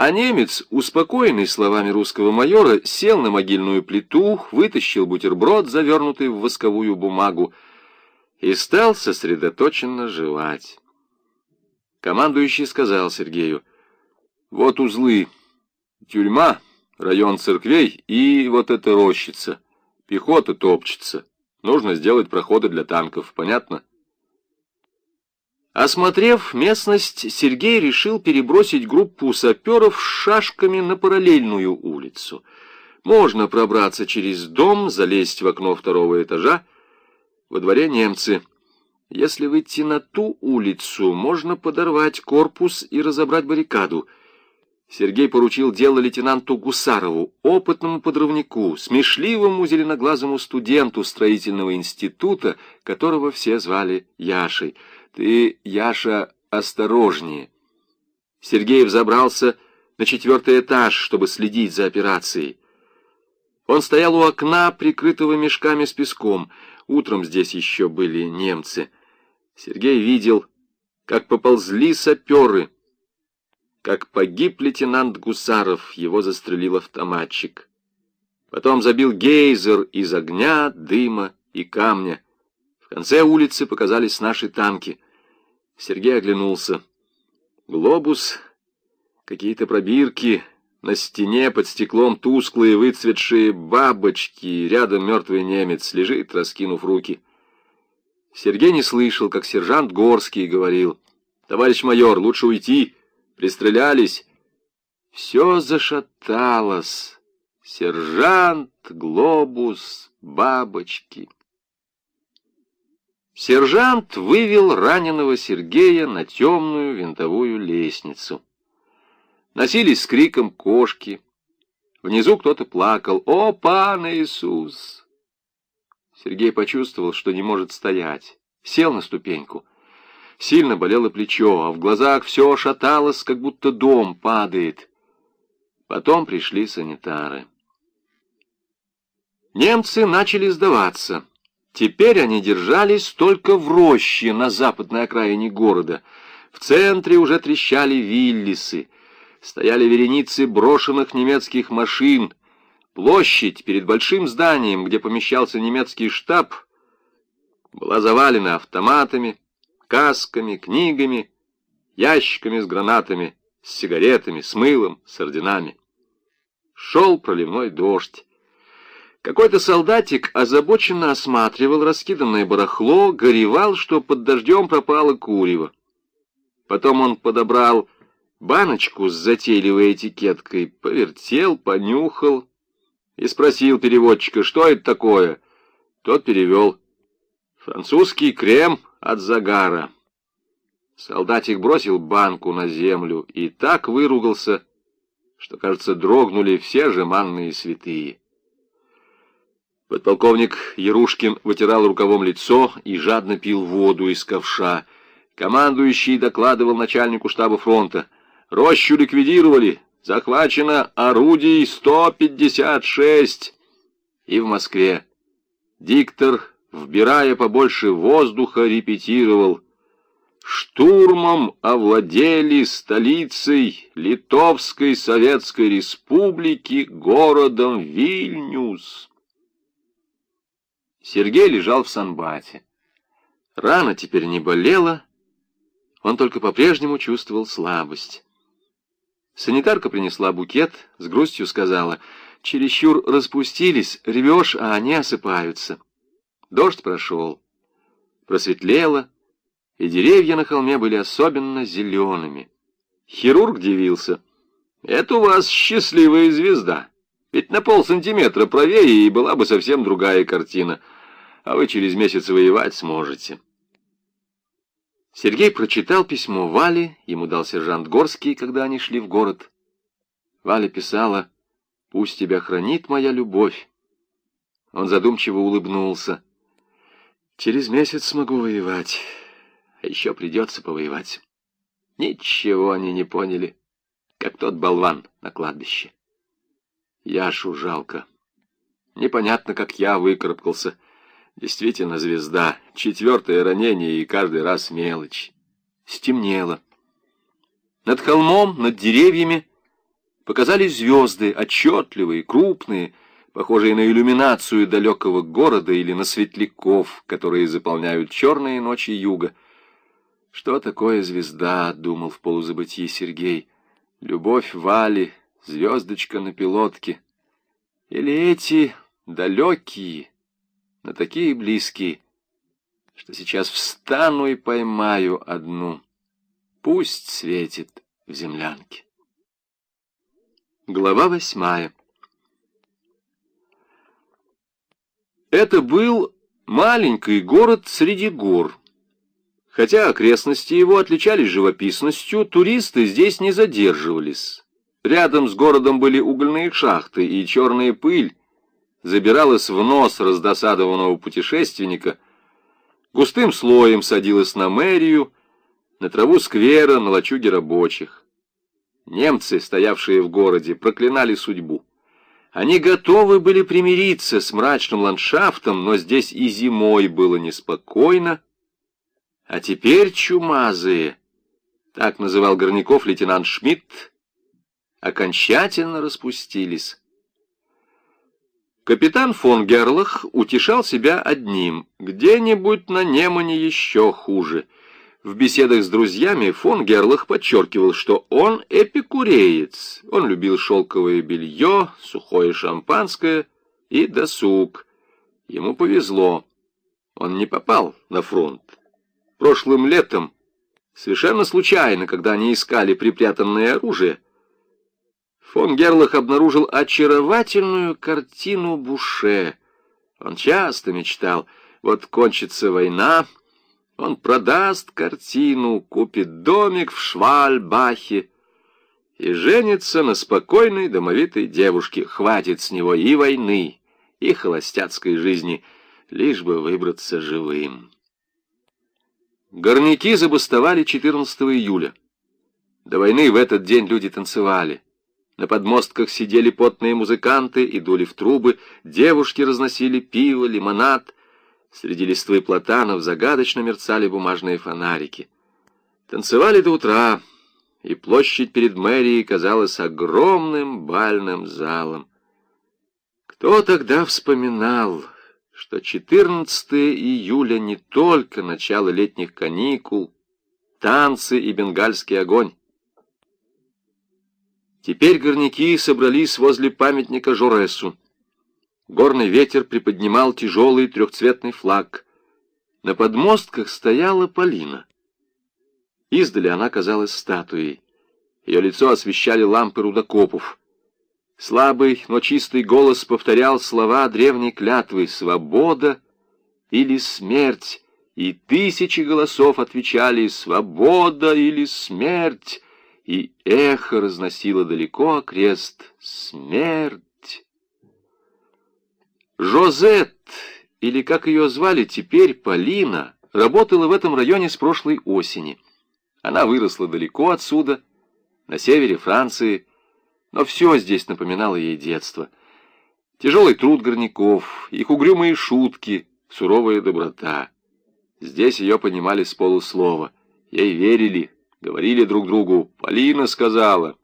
А немец, успокоенный словами русского майора, сел на могильную плиту, вытащил бутерброд, завернутый в восковую бумагу, и стал сосредоточенно жевать. Командующий сказал Сергею, «Вот узлы, тюрьма, район церквей и вот эта рощица. Пехота топчется. Нужно сделать проходы для танков, понятно?» Осмотрев местность, Сергей решил перебросить группу саперов с шашками на параллельную улицу. Можно пробраться через дом, залезть в окно второго этажа. Во дворе немцы. Если выйти на ту улицу, можно подорвать корпус и разобрать баррикаду. Сергей поручил дело лейтенанту Гусарову, опытному подрывнику, смешливому зеленоглазому студенту строительного института, которого все звали Яшей — ты, Яша, осторожнее. Сергей взобрался на четвертый этаж, чтобы следить за операцией. Он стоял у окна, прикрытого мешками с песком. Утром здесь еще были немцы. Сергей видел, как поползли саперы, как погиб лейтенант Гусаров, его застрелил автоматчик. Потом забил гейзер из огня, дыма и камня. В конце улицы показались наши танки. Сергей оглянулся. Глобус, какие-то пробирки, на стене под стеклом тусклые выцветшие бабочки, рядом мертвый немец лежит, раскинув руки. Сергей не слышал, как сержант Горский говорил. «Товарищ майор, лучше уйти. Пристрелялись». Все зашаталось. Сержант, глобус, бабочки. Сержант вывел раненого Сергея на темную винтовую лестницу. Носились с криком кошки. Внизу кто-то плакал. «О, Пан Иисус!» Сергей почувствовал, что не может стоять. Сел на ступеньку. Сильно болело плечо, а в глазах все шаталось, как будто дом падает. Потом пришли санитары. Немцы начали сдаваться. Теперь они держались только в роще на западной окраине города. В центре уже трещали виллисы. Стояли вереницы брошенных немецких машин. Площадь перед большим зданием, где помещался немецкий штаб, была завалена автоматами, касками, книгами, ящиками с гранатами, с сигаретами, с мылом, с орденами. Шел проливной дождь. Какой-то солдатик озабоченно осматривал раскиданное барахло, горевал, что под дождем пропало курево. Потом он подобрал баночку с затейливой этикеткой, повертел, понюхал и спросил переводчика, что это такое. Тот перевел. «Французский крем от загара». Солдатик бросил банку на землю и так выругался, что, кажется, дрогнули все же манные святые. Подполковник Ярушкин вытирал рукавом лицо и жадно пил воду из ковша. Командующий докладывал начальнику штаба фронта. «Рощу ликвидировали. Захвачено орудий 156». И в Москве. Диктор, вбирая побольше воздуха, репетировал. Штурмом овладели столицей Литовской Советской Республики городом Вильнюс. Сергей лежал в санбате. Рана теперь не болела, он только по-прежнему чувствовал слабость. Санитарка принесла букет, с грустью сказала, «Чересчур распустились, ревешь, а они осыпаются». Дождь прошел, просветлело, и деревья на холме были особенно зелеными. Хирург дивился, «Это у вас счастливая звезда, ведь на полсантиметра правее и была бы совсем другая картина» а вы через месяц воевать сможете. Сергей прочитал письмо Вале, ему дал сержант Горский, когда они шли в город. Валя писала «Пусть тебя хранит моя любовь». Он задумчиво улыбнулся. «Через месяц смогу воевать, а еще придется повоевать». Ничего они не поняли, как тот болван на кладбище. Яшу жалко. Непонятно, как я выкарабкался. Действительно звезда. Четвертое ранение и каждый раз мелочь. Стемнело. Над холмом, над деревьями показались звезды, отчетливые, крупные, похожие на иллюминацию далекого города или на светляков, которые заполняют черные ночи юга. «Что такое звезда?» — думал в полузабытии Сергей. «Любовь Вали, звездочка на пилотке. Или эти далекие, но такие близкие, что сейчас встану и поймаю одну. Пусть светит в землянке». Глава восьмая Это был маленький город среди гор. Хотя окрестности его отличались живописностью, туристы здесь не задерживались. Рядом с городом были угольные шахты, и черная пыль забиралась в нос раздосадованного путешественника, густым слоем садилась на мэрию, на траву сквера, на лачуги рабочих. Немцы, стоявшие в городе, проклинали судьбу. Они готовы были примириться с мрачным ландшафтом, но здесь и зимой было неспокойно. А теперь чумазые, так называл Горняков лейтенант Шмидт, окончательно распустились. Капитан фон Герлах утешал себя одним, где-нибудь на Немане еще хуже — в беседах с друзьями фон Герлах подчеркивал, что он эпикуреец. Он любил шелковое белье, сухое шампанское и досуг. Ему повезло. Он не попал на фронт. Прошлым летом, совершенно случайно, когда они искали припрятанное оружие, фон Герлах обнаружил очаровательную картину Буше. Он часто мечтал, вот кончится война, он продаст картину, купит домик в Швальбахе и женится на спокойной домовитой девушке. Хватит с него и войны, и холостяцкой жизни, лишь бы выбраться живым. Горняки забастовали 14 июля. До войны в этот день люди танцевали. На подмостках сидели потные музыканты и дули в трубы, девушки разносили пиво, лимонад — Среди листвы платанов загадочно мерцали бумажные фонарики. Танцевали до утра, и площадь перед мэрией казалась огромным бальным залом. Кто тогда вспоминал, что 14 июля не только начало летних каникул, танцы и бенгальский огонь. Теперь горняки собрались возле памятника Жоресу. Горный ветер приподнимал тяжелый трехцветный флаг. На подмостках стояла Полина. Издали она казалась статуей. Ее лицо освещали лампы рудокопов. Слабый, но чистый голос повторял слова древней клятвы «Свобода» или «Смерть», и тысячи голосов отвечали «Свобода» или «Смерть», и эхо разносило далеко окрест «Смерть». Жозет, или как ее звали теперь, Полина, работала в этом районе с прошлой осени. Она выросла далеко отсюда, на севере Франции, но все здесь напоминало ей детство. Тяжелый труд горняков, их угрюмые шутки, суровая доброта. Здесь ее понимали с полуслова. Ей верили, говорили друг другу. «Полина сказала,